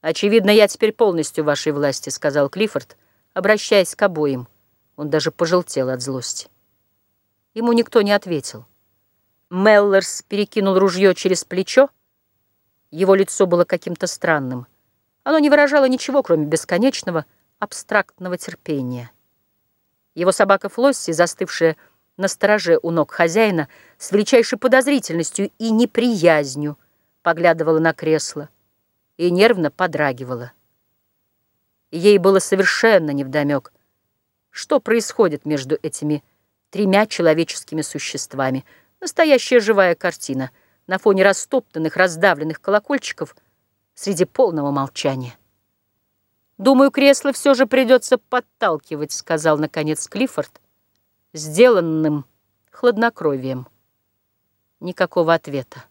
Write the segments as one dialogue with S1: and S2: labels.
S1: «Очевидно, я теперь полностью в вашей власти», — сказал Клиффорд, обращаясь к обоим. Он даже пожелтел от злости. Ему никто не ответил. Меллерс перекинул ружье через плечо. Его лицо было каким-то странным. Оно не выражало ничего, кроме бесконечного, абстрактного терпения. Его собака Флосси, застывшая на стороже у ног хозяина, с величайшей подозрительностью и неприязнью поглядывала на кресло и нервно подрагивала. Ей было совершенно невдомек, что происходит между этими тремя человеческими существами. Настоящая живая картина на фоне растоптанных, раздавленных колокольчиков среди полного молчания. «Думаю, кресло все же придется подталкивать», — сказал, наконец, Клиффорд, сделанным хладнокровием. Никакого ответа.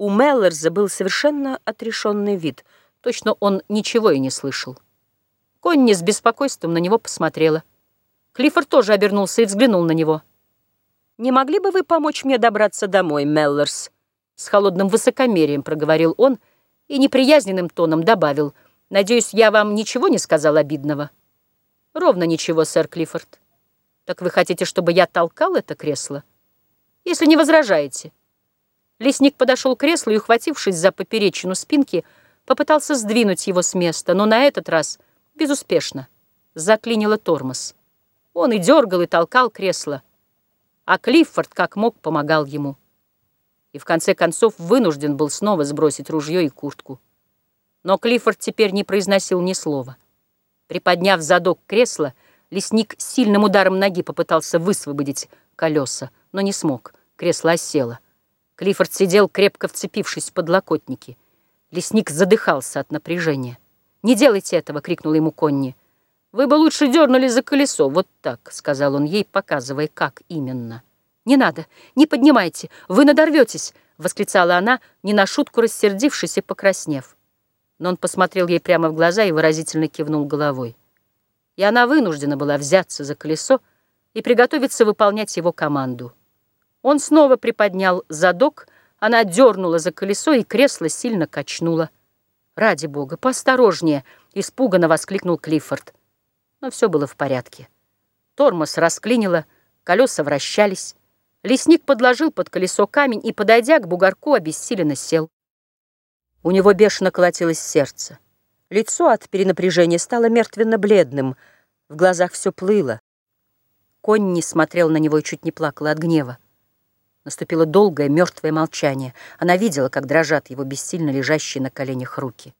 S1: У Меллерза был совершенно отрешенный вид. Точно он ничего и не слышал. Конни с беспокойством на него посмотрела. Клиффорд тоже обернулся и взглянул на него. «Не могли бы вы помочь мне добраться домой, Меллерс?» С холодным высокомерием проговорил он и неприязненным тоном добавил. «Надеюсь, я вам ничего не сказал обидного?» «Ровно ничего, сэр Клиффорд. Так вы хотите, чтобы я толкал это кресло? Если не возражаете». Лесник подошел к креслу и, ухватившись за поперечину спинки, попытался сдвинуть его с места, но на этот раз безуспешно. Заклинило тормоз. Он и дергал, и толкал кресло, а Клиффорд как мог помогал ему. И в конце концов вынужден был снова сбросить ружье и куртку. Но Клиффорд теперь не произносил ни слова. Приподняв задок кресла, лесник сильным ударом ноги попытался высвободить колеса, но не смог. Кресло осело. Клиффорд сидел, крепко вцепившись в подлокотники. Лесник задыхался от напряжения. «Не делайте этого!» — крикнул ему Конни. «Вы бы лучше дернули за колесо, вот так», — сказал он ей, показывая, как именно. «Не надо, не поднимайте, вы надорветесь!» — восклицала она, не на шутку рассердившись и покраснев. Но он посмотрел ей прямо в глаза и выразительно кивнул головой. И она вынуждена была взяться за колесо и приготовиться выполнять его команду. Он снова приподнял задок, она дернула за колесо, и кресло сильно качнуло. «Ради бога, поосторожнее!» — испуганно воскликнул Клиффорд. Но все было в порядке. Тормоз расклинило, колеса вращались. Лесник подложил под колесо камень и, подойдя к бугорку, обессиленно сел. У него бешено колотилось сердце. Лицо от перенапряжения стало мертвенно-бледным, в глазах все плыло. Конь не смотрел на него и чуть не плакала от гнева. Наступило долгое, мертвое молчание. Она видела, как дрожат его бессильно лежащие на коленях руки.